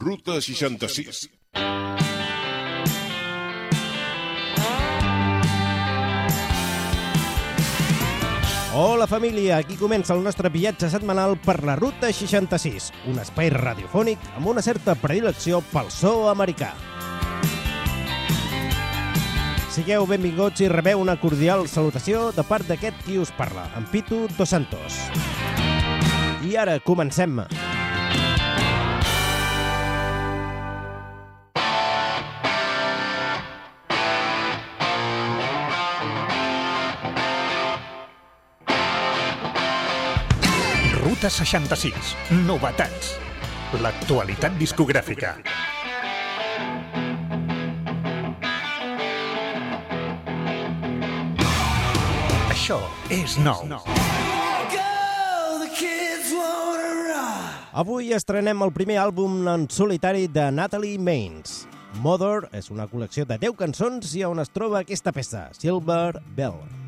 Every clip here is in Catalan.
Ruta 66. Hola família, aquí comença el nostre viatge setmanal per la Ruta 66, un espai radiofònic amb una certa predilecció pel so americà. Sigueu benvinguts i rebeu una cordial salutació de part d'aquest qui us parla, en Pitu Dos Santos. I ara comencem. Ruta 66. Novetats. L'actualitat discogràfica. Això és nou. Avui estrenem el primer àlbum en solitari de Natalie Maines. Mother és una col·lecció de 10 cançons i on es troba aquesta peça, Silver Bell.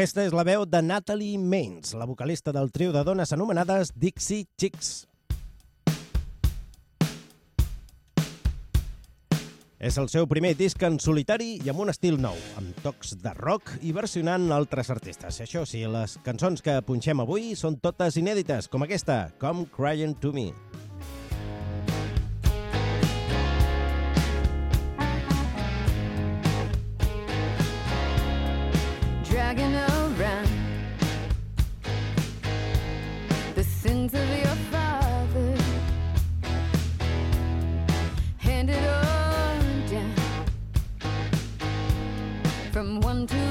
Aquesta és la veu de Natalie Maines, la vocalista del trio de dones anomenades Dixie Chicks. És el seu primer disc en solitari i amb un estil nou, amb tocs de rock i versionant altres artistes. Això sí, les cançons que punxem avui són totes inèdites, com aquesta, Come Crying to Me. Sins of your father, handed on down from one to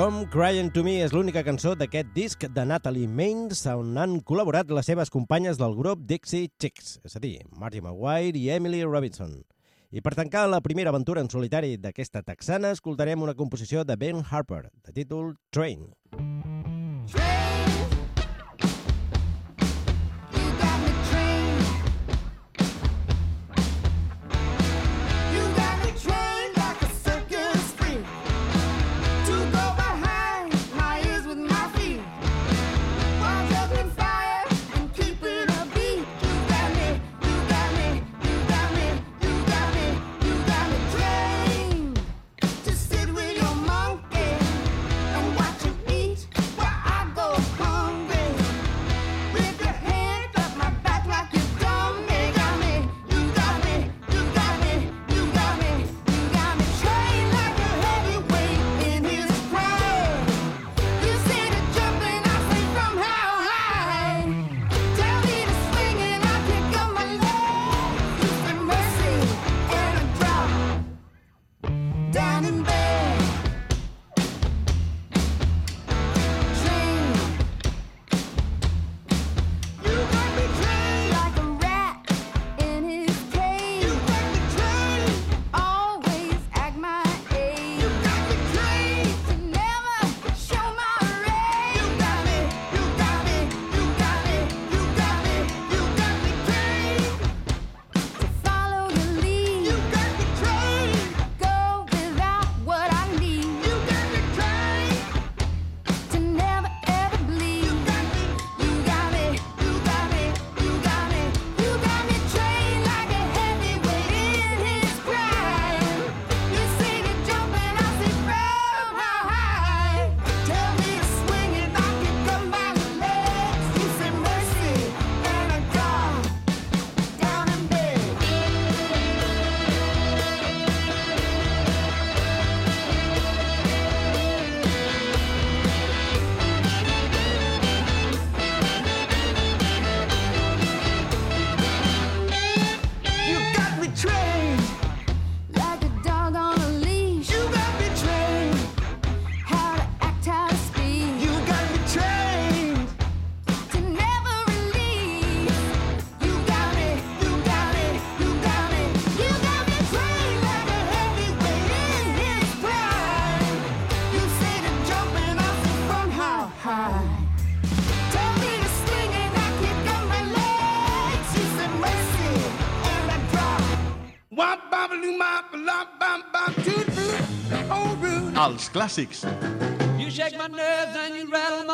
com Crying to Me és l'única cançó d'aquest disc de Natalie Maines on han col·laborat les seves companyes del grup Dixie Chicks, és a dir, Marty Maguire i Emily Robinson. I per tancar la primera aventura en solitari d'aquesta texana, escoltarem una composició de Ben Harper, de títol Train. Train!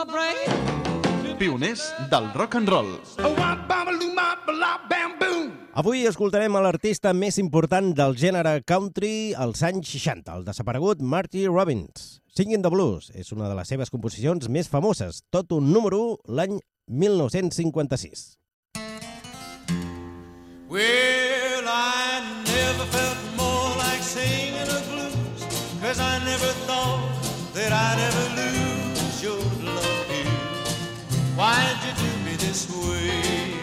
Brain. Pioners del rock and roll. Avui escoltarem a l'artista més important del gènere country als anys 60, el desaparegut Marty Robbins. Singing the Blues és una de les seves composicions més famoses, tot un número 1 l'any 1956. Well, I I'd ever lose your love here. Why'd you do me this way?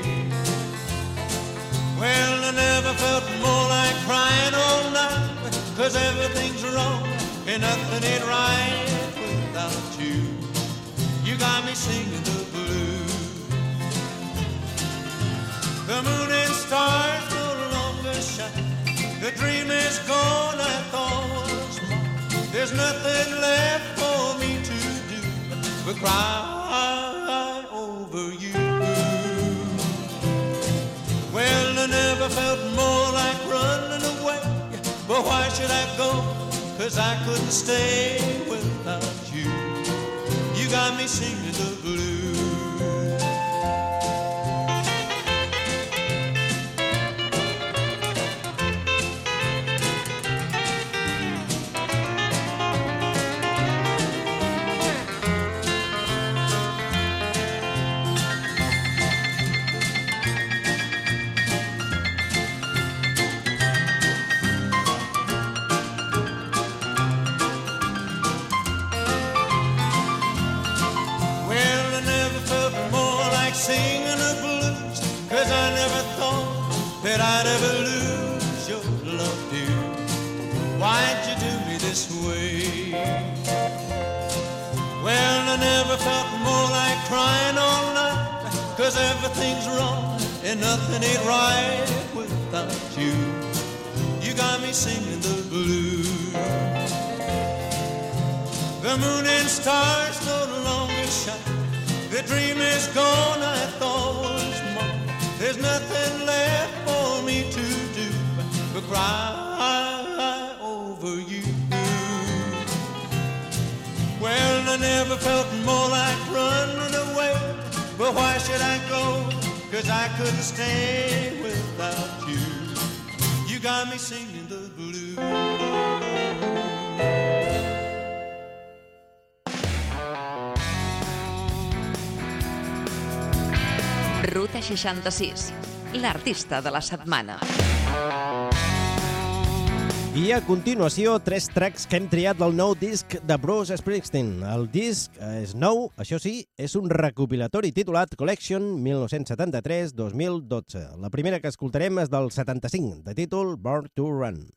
Well, I never felt more like crying all night, cause everything's wrong and nothing ain't right without you. You got me singing the blues. The moon and stars no longer shine. The dream is gone, I thought. There's nothing left for me to do but cry over you. Well, I never felt more like running away. But why should I go? Cause I couldn't stay without you. You got me singing the blues. Cause everything's wrong and nothing ain't right without you. You got me singing the blues. The moon and stars no longer shine. The dream is gone, I thought was mine. There's nothing left for me to do but cry over you. Well, I never felt more like running. But why should I go? Cause I couldn't stay without you. You got me singing the blues. Ruta 66, l'artista de la setmana. I a continuació, tres tracks que hem triat del nou disc de Bruce Springsteen. El disc és nou, això sí, és un recopilatori titulat Collection 1973-2012. La primera que escoltarem és del 75, de títol Born to Run.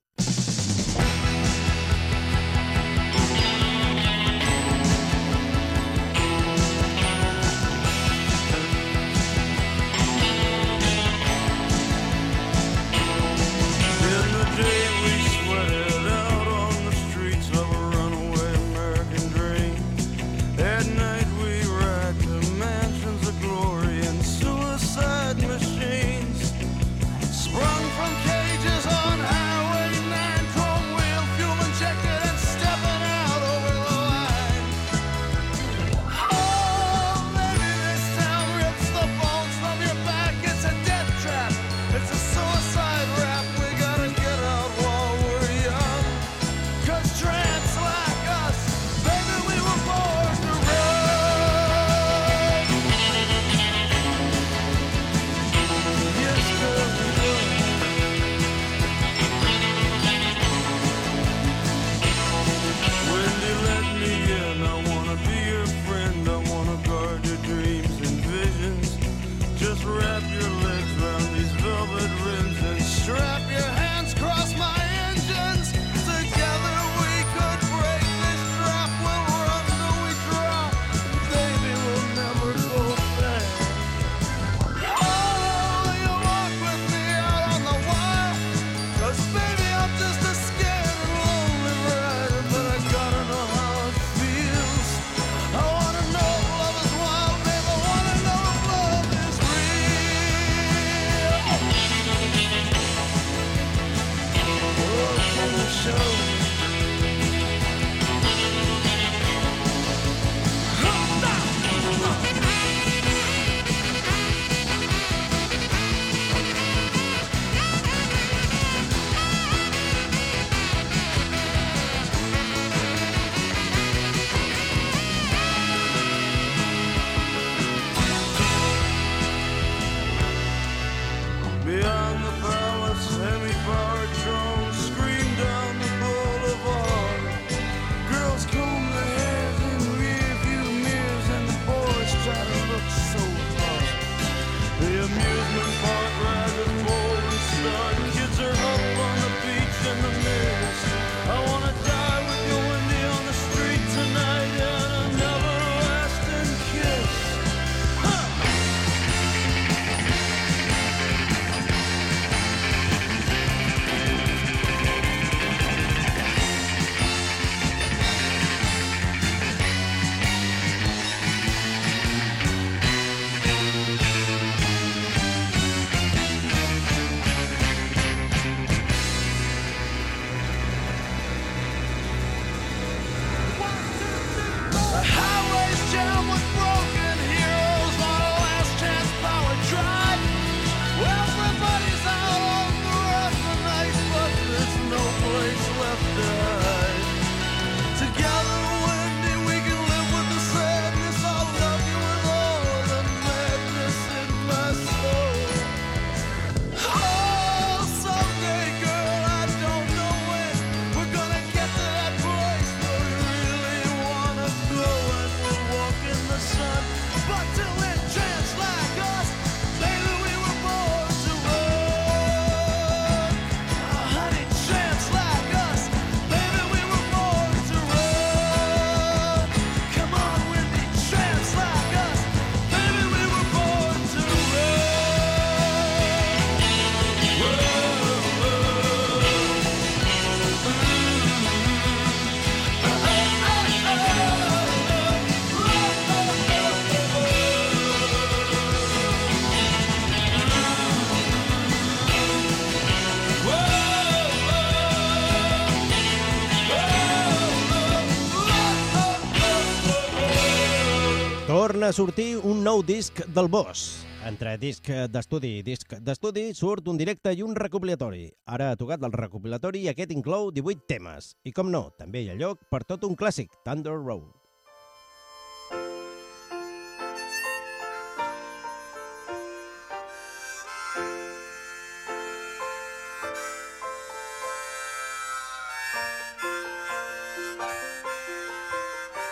a sortir un nou disc del Boss. Entre disc d'estudi i disc d'estudi surt un directe i un recopilatori. Ara ha tocat el recopilatori i aquest inclou 18 temes. I com no, també hi ha lloc per tot un clàssic, Thunder Road.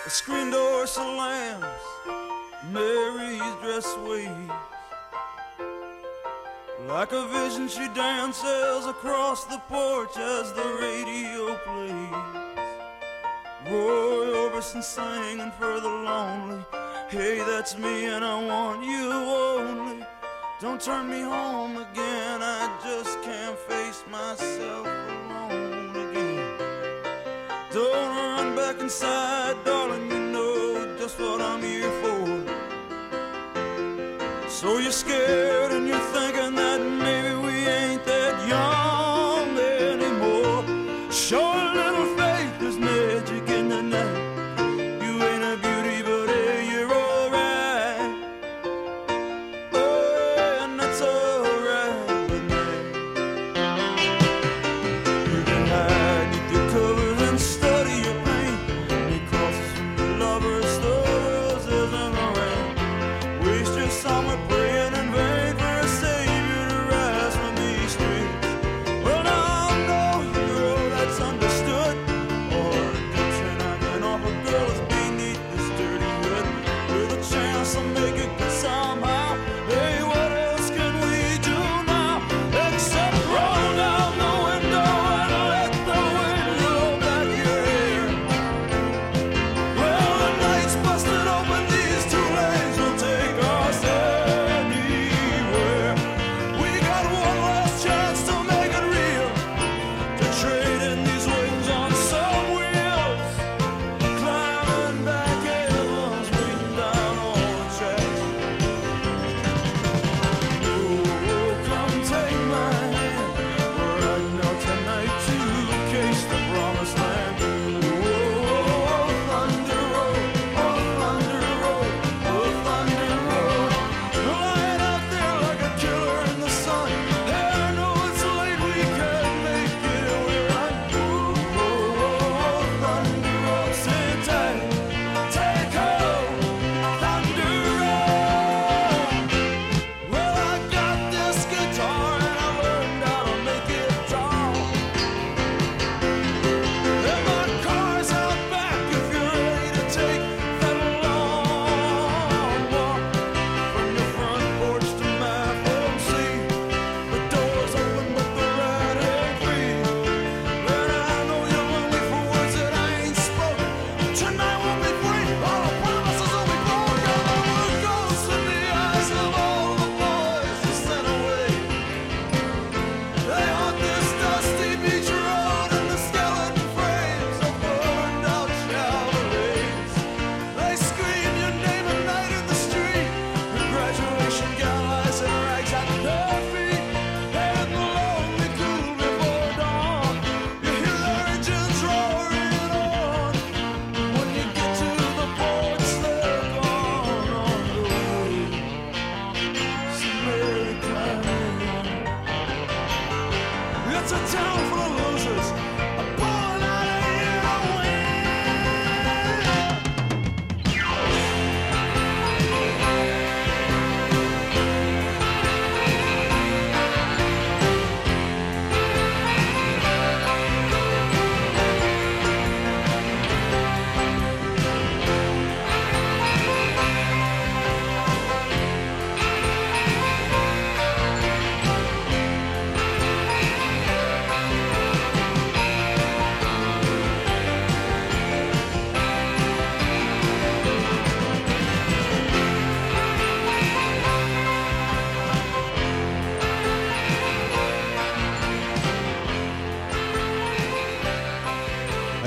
The screen door slams Mary's dress waves Like a vision she dances across the porch as the radio plays. Roy Orbison singing for the lonely. Hey, that's me and I want you only. Don't turn me home again, I just can't face myself alone again. Don't run back inside, darling, you know just what I'm here for. So you're scared and you're.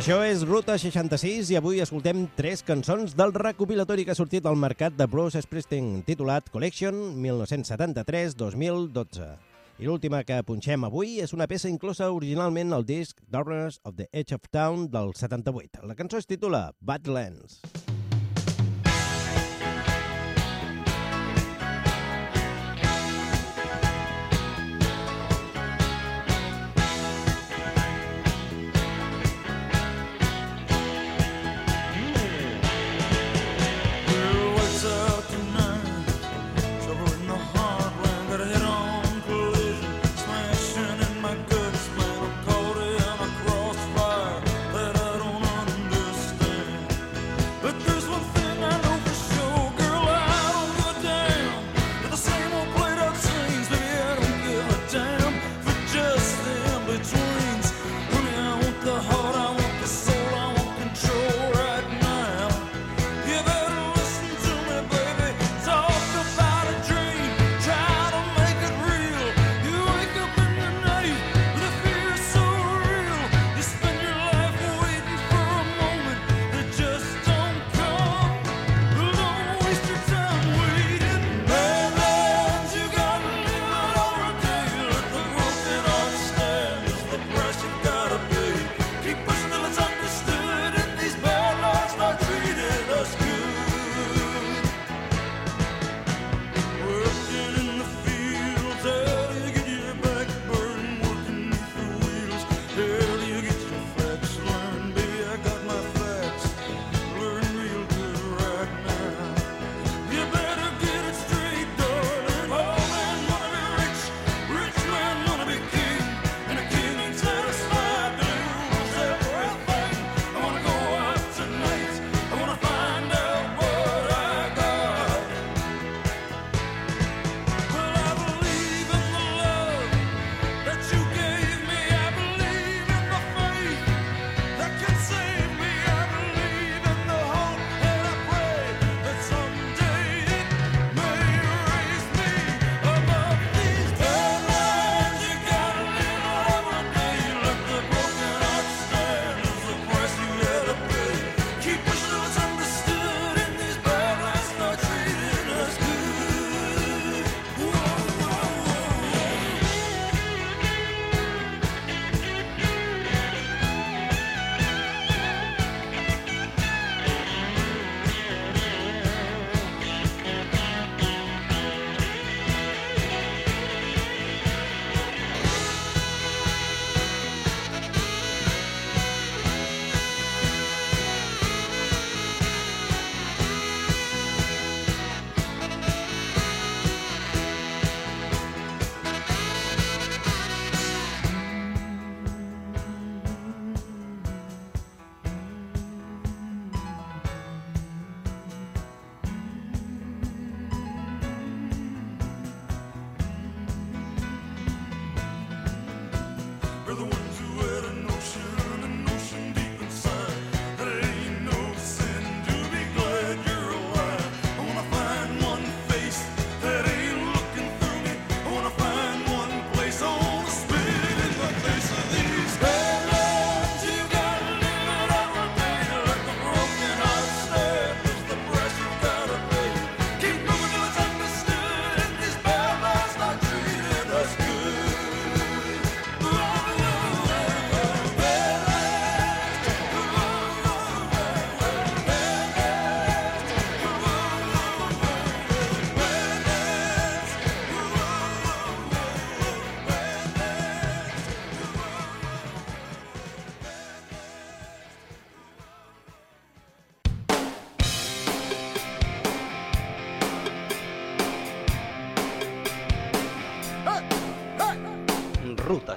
Això és Ruta 66 i avui escoltem tres cançons del recopilatori que ha sortit al mercat de Bruce Springsteen titulat Collection 1973-2012. I l'última que punxem avui és una peça inclosa originalment al disc Darkness of the Edge of Town del 78. La cançó es titula Badlands. Badlands.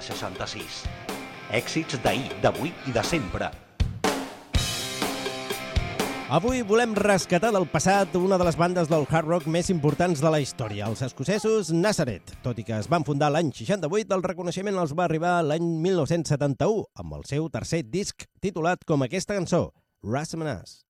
66. Èxits d'ahir, d'avui i de sempre. Avui volem rescatar del passat una de les bandes del hard rock més importants de la història, els escocesos Nazareth. Tot i que es van fundar l'any 68, el reconeixement els va arribar l'any 1971, amb el seu tercer disc titulat com aquesta cançó, Rasmanas.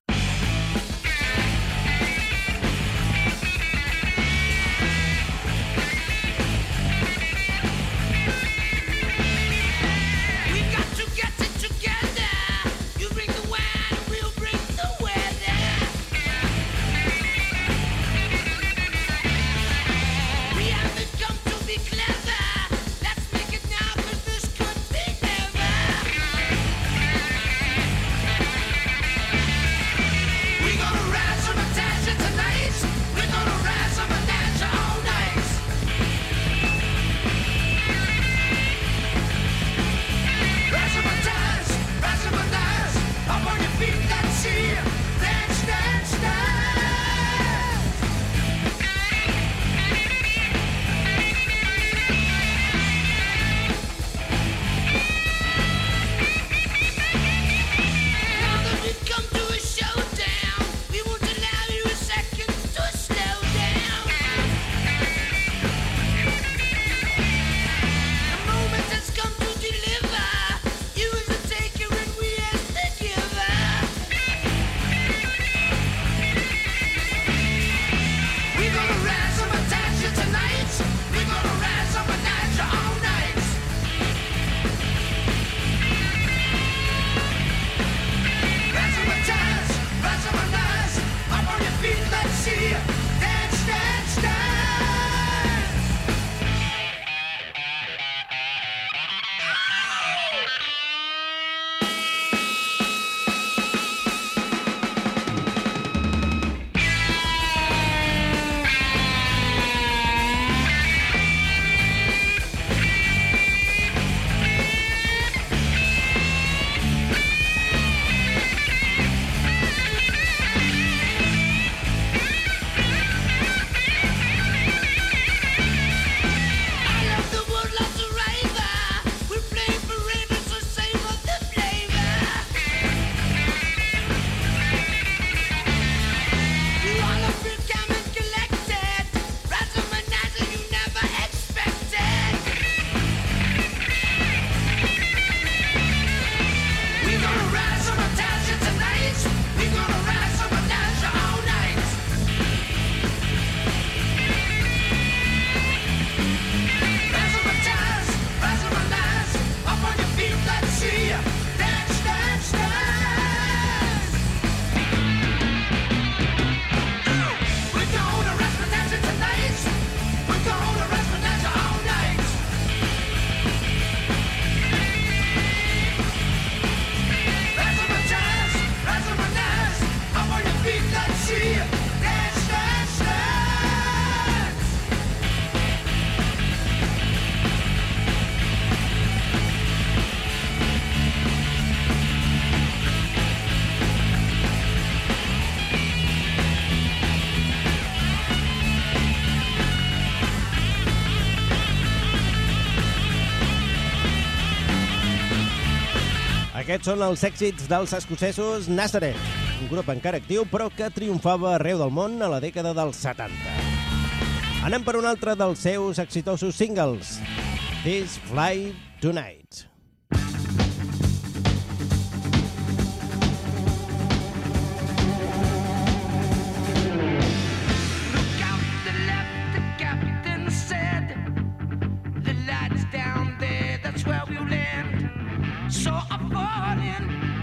Aquests són els èxits dels escocesos Nazareth, un grup encara actiu però que triomfava arreu del món a la dècada dels 70. Anem per un altre dels seus exitosos singles, This Fly Tonight.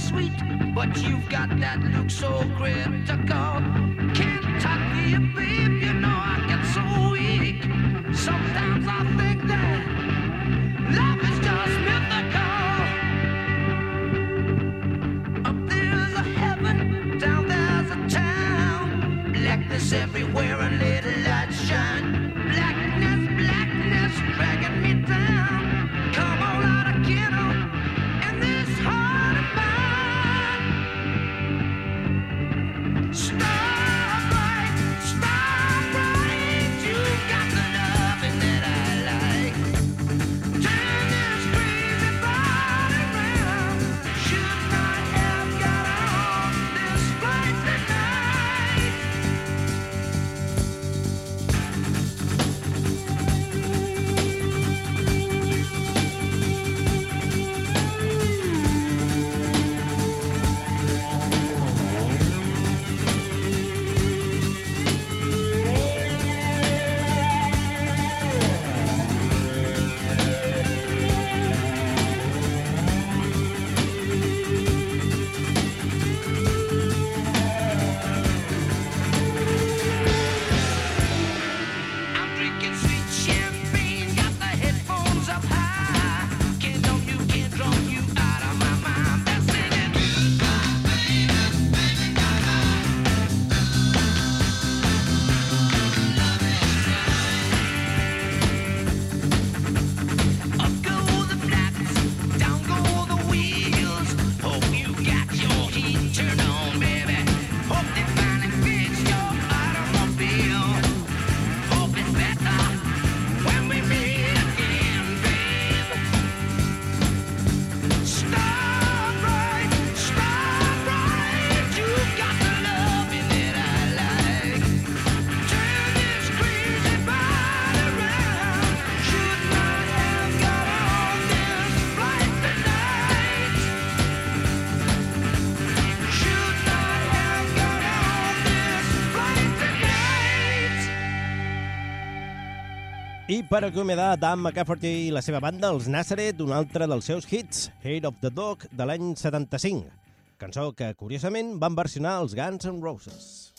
sweet, but you've got that look so critical. Can't touch Kentucky, babe, you know I get so weak. Sometimes I think that love is just mythical. Up there's a heaven, down there's a town. Blackness everywhere and little light. Per acomiadar Dan McCafferty i la seva banda, els Nazareth, un altre dels seus hits, Hate of the Dog, de l'any 75. Cançó que, curiosament, van versionar els Guns N' Roses.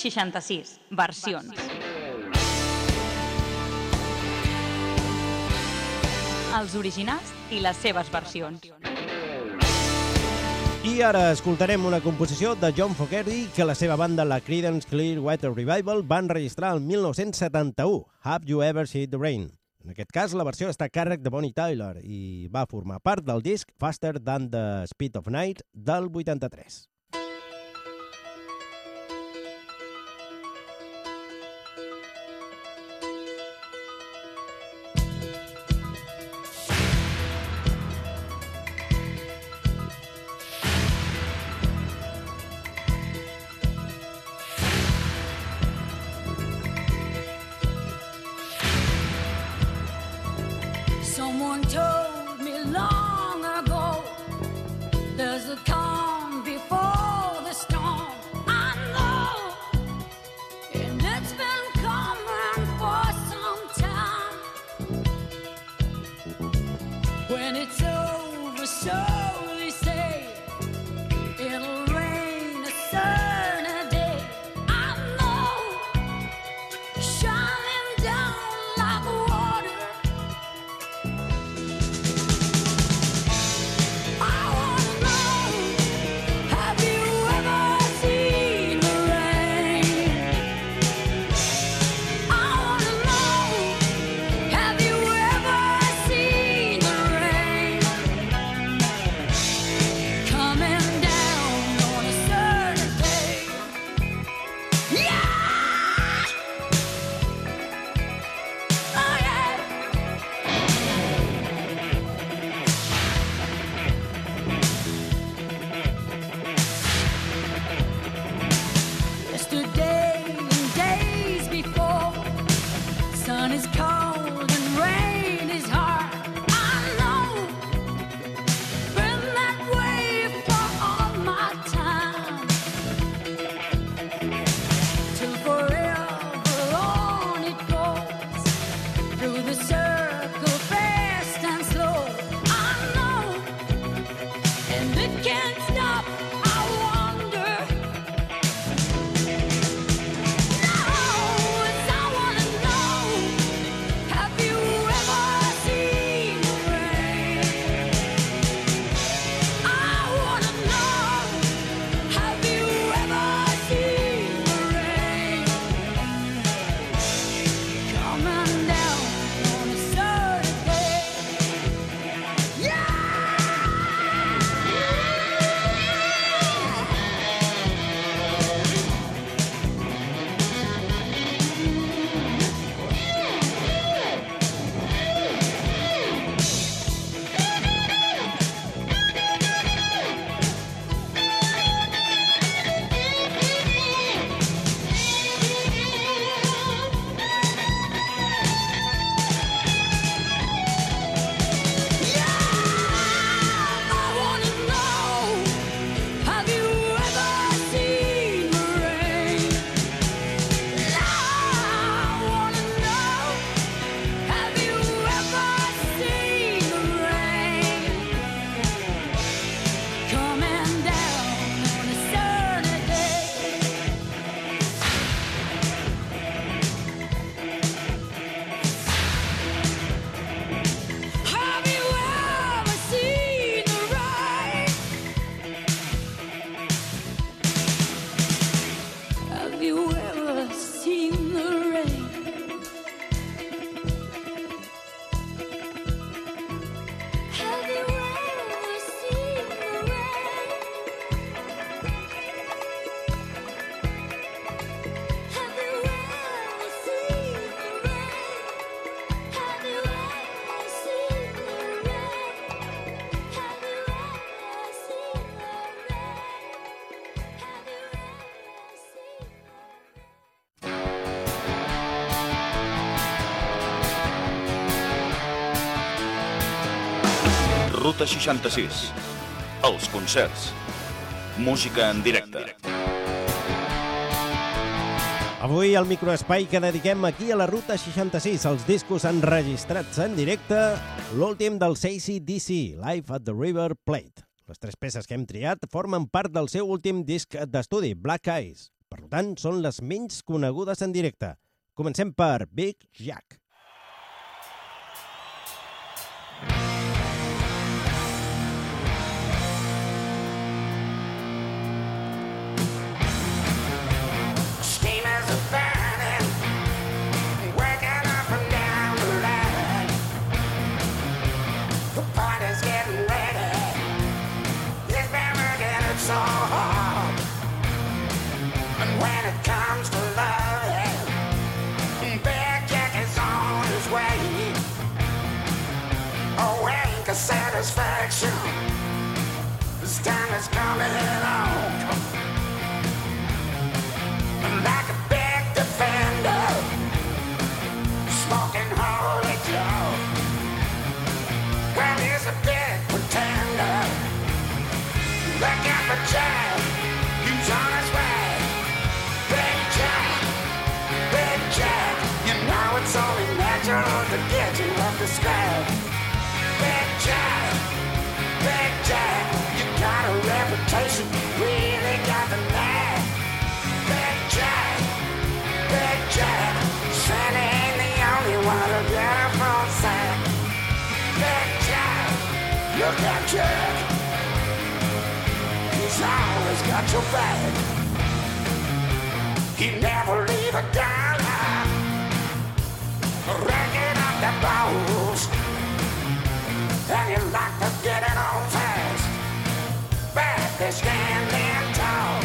Ruta 66, versions. Els originals i les seves versions. I ara escoltarem una composició de John Fogerty que la seva banda, la Creedence Clearwater Revival, van registrar el 1971, Have You Ever Seen the Rain? En aquest cas, la versió està a càrrec de Bonnie Tyler i va formar part del disc Faster Than the Speed of Night del 83. 366. Els concerts. Música en directe. Avui el microespai que dediquem aquí a la Ruta 66, els discos enregistrats en directe, l'últim del DC, Live at the River Plate. Les tres peces que hem triat formen part del seu últim disc d'estudi, Black Eyes. Per tant, són les menys conegudes en directe. Comencem per Big Jack. Oh, satisfaction. This time coming on. Like a big defender, smoking holy. Well, he's a big pretender. Look out for Jack. The. Big Jack, Big Jack, you got a reputation, really got the knack. Big Jack, Big Jack, ain't the only one a. Big Jack, look Jack, he's always got your back. He never leave a dollar, racking balls. And you like to get it on fast. Back they standing tall.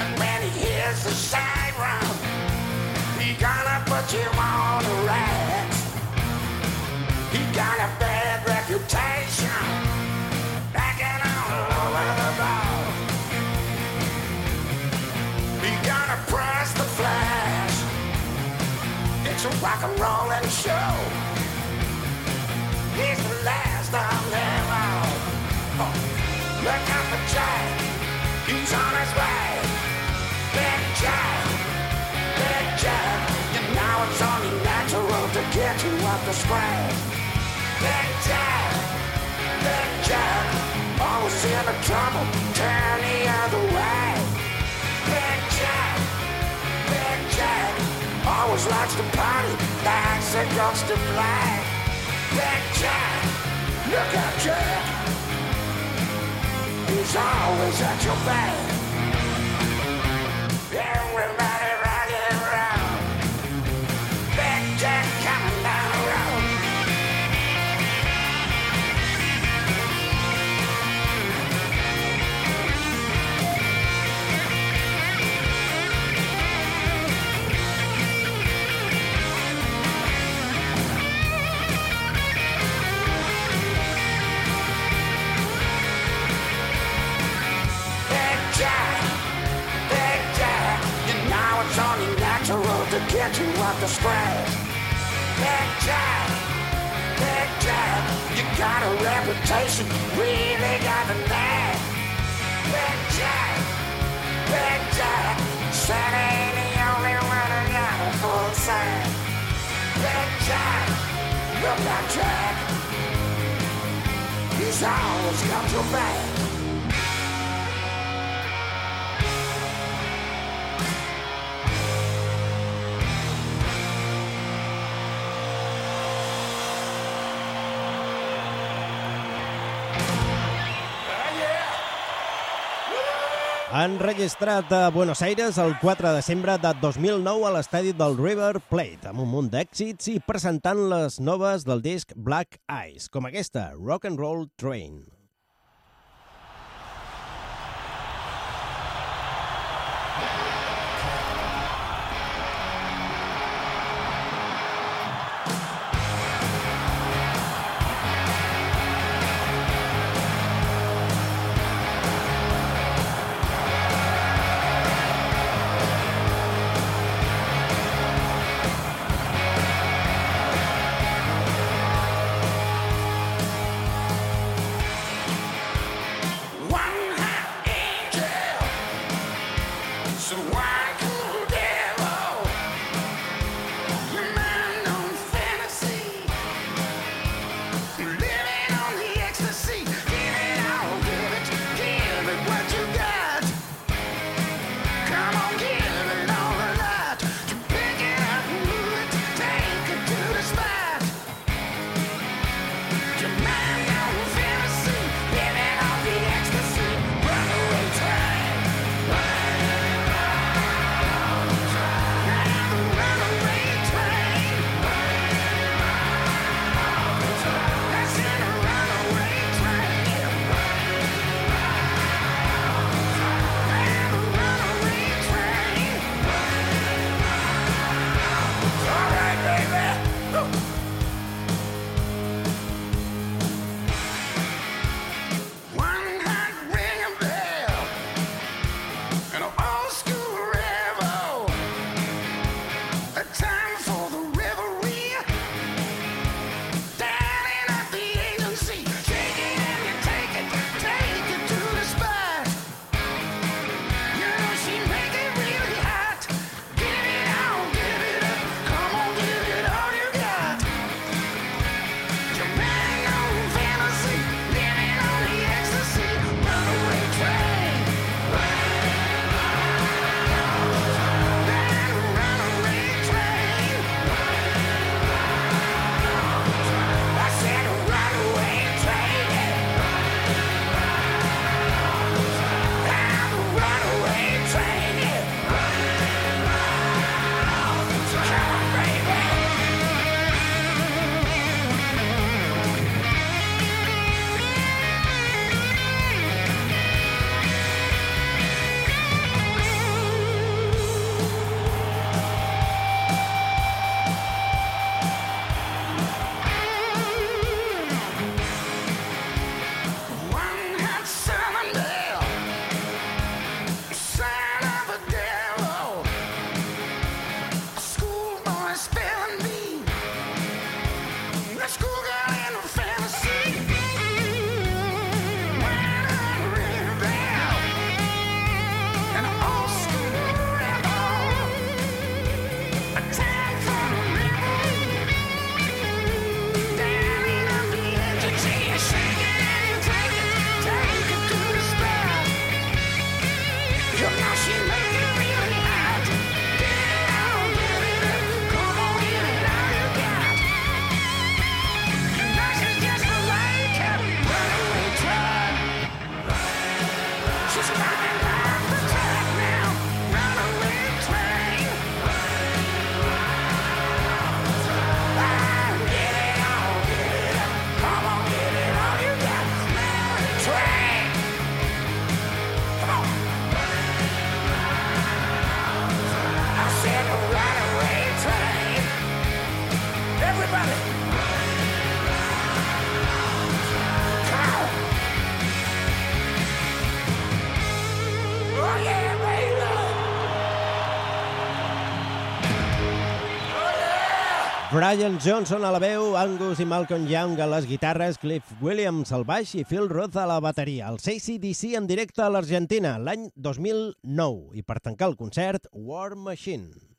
And when he hears the siren, he gonna put you on the racks. Rock and rollin' show. He's the last I'll all. Oh, look out for Jack. He's on his way. Big Jack. Big Jack. You know it's only natural to get you up the scratch. Big Jack. Big Jack. Always in the trouble. Turn the other way. The party, likes and to fly. Jack, look out Jack, he's always at your back. And. Up the scratch. Big Jack, Big Jack, you got a reputation, really got the knack. Big Jack, Big Jack, Santa ain't the only one who got a full sack. Big Jack, look at Jack, he's always got your back. Enregistrat a Buenos Aires el 4 de desembre de 2009 a l'estadi del River Plate, amb un munt d'èxits i presentant les noves del disc Black Eyes, com aquesta, Rock and Roll Train. Brian Johnson a la veu, Angus i Malcolm Young a les guitarres, Cliff Williams al baix i Phil Roth a la bateria. El CCDC en directe a l'Argentina l'any 2009 i per tancar el concert War Machine.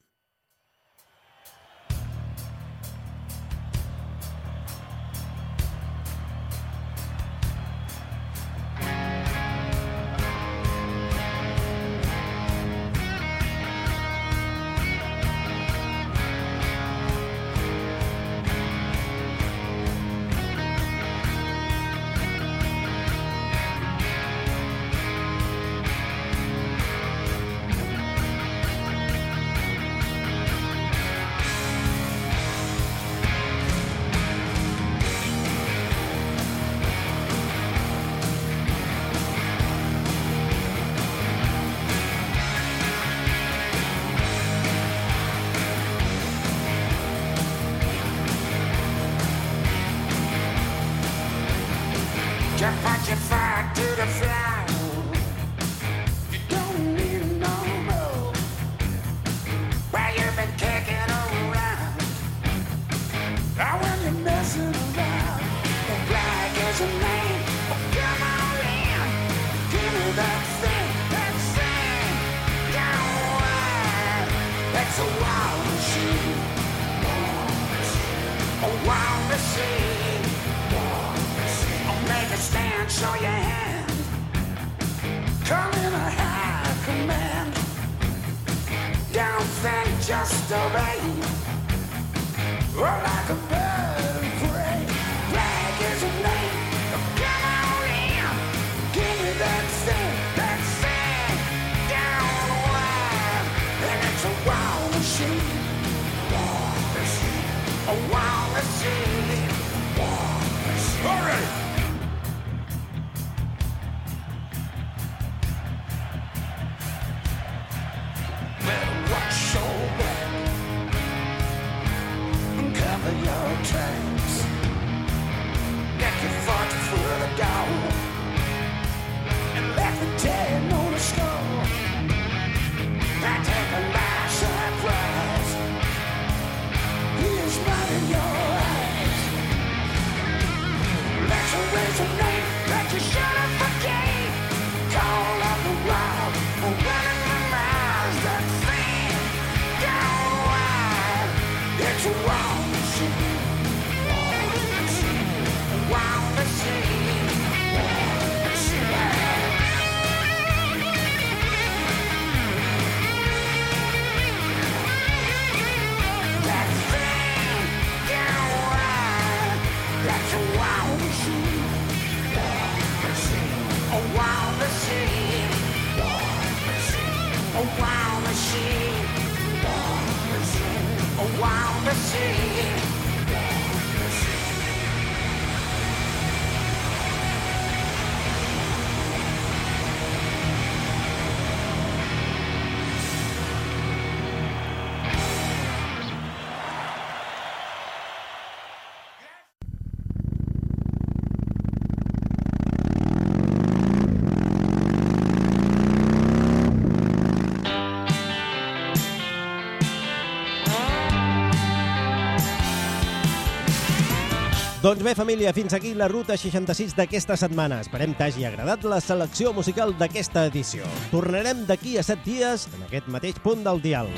Doncs bé, família, fins aquí la ruta 66 d'aquesta setmana. Esperem t'hagi agradat la selecció musical d'aquesta edició. Tornarem d'aquí a 7 dies en aquest mateix punt del dial.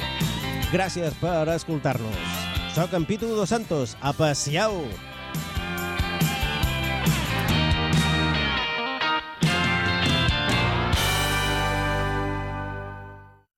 Gràcies per escoltar-nos. Soc en Pitu Dos Santos. A passeu!